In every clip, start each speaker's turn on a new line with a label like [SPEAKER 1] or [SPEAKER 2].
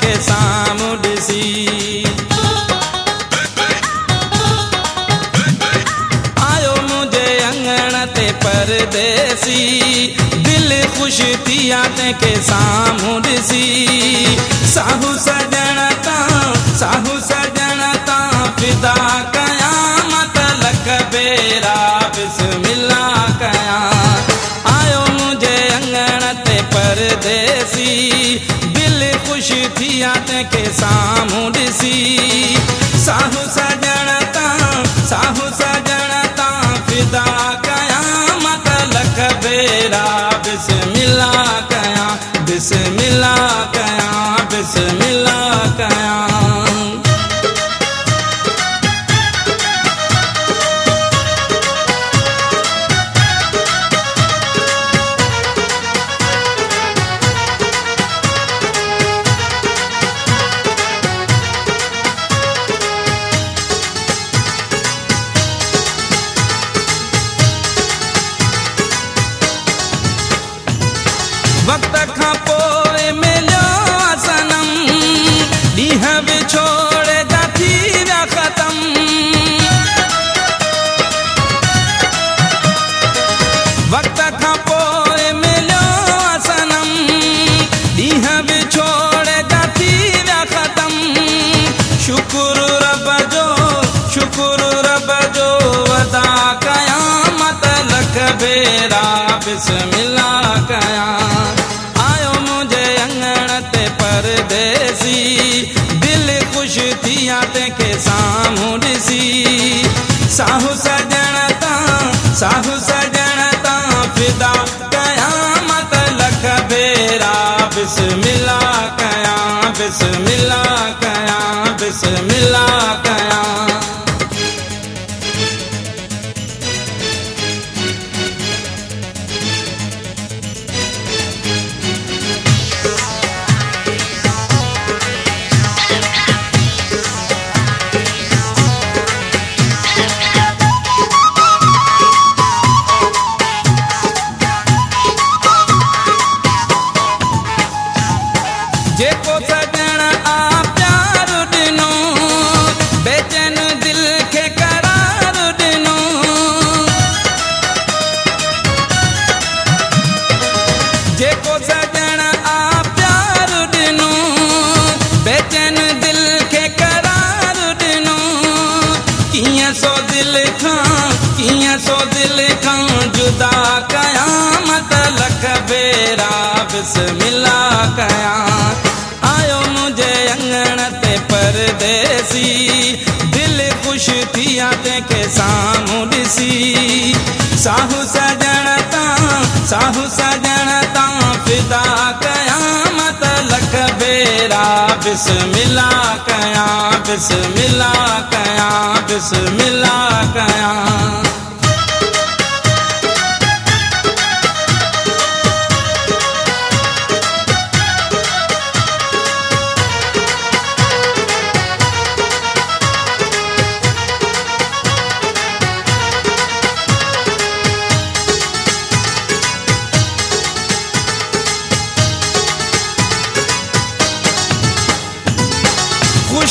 [SPEAKER 1] کے سامڈسی آیو مجھے دل خوش تھی آتے کے سامڈسی ہاں ملا گیا آیو مجھے انگن دل خوش تھیا تے کے سامنے سی ساہو سجنتا ساہو سجنتا فدا لکھ بیرا۔ بسم اللہ، قیام، بسم اللہ، قیام، بسم اللہ خدا قیامت لکھ بیرا بسم اللہ قیام آیو مجھے انگن پردیسی، دل خوش تھیا تے کے سامو ڈسی۔ ساہو سجن تاں ساہو سجن تاں فدا قیامت لکھ بیرا بسم اللہ قیام بسم اللہ قیام بسم اللہ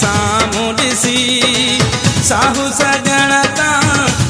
[SPEAKER 1] ساموںسی سہ سجڑ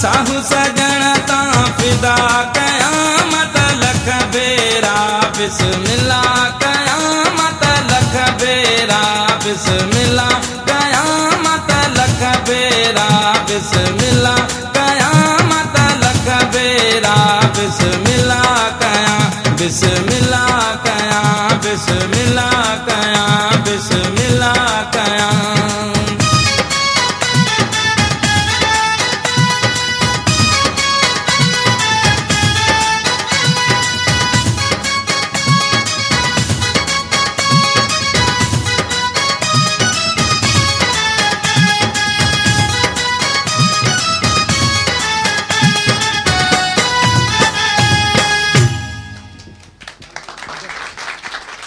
[SPEAKER 1] ساہو سج تا پتا قیامت لے را بس ملا قیامت لے را بس ملا قیامت لے را بس ملا قیامت لے را پس ملا قیا بس ملا قیا بس ملا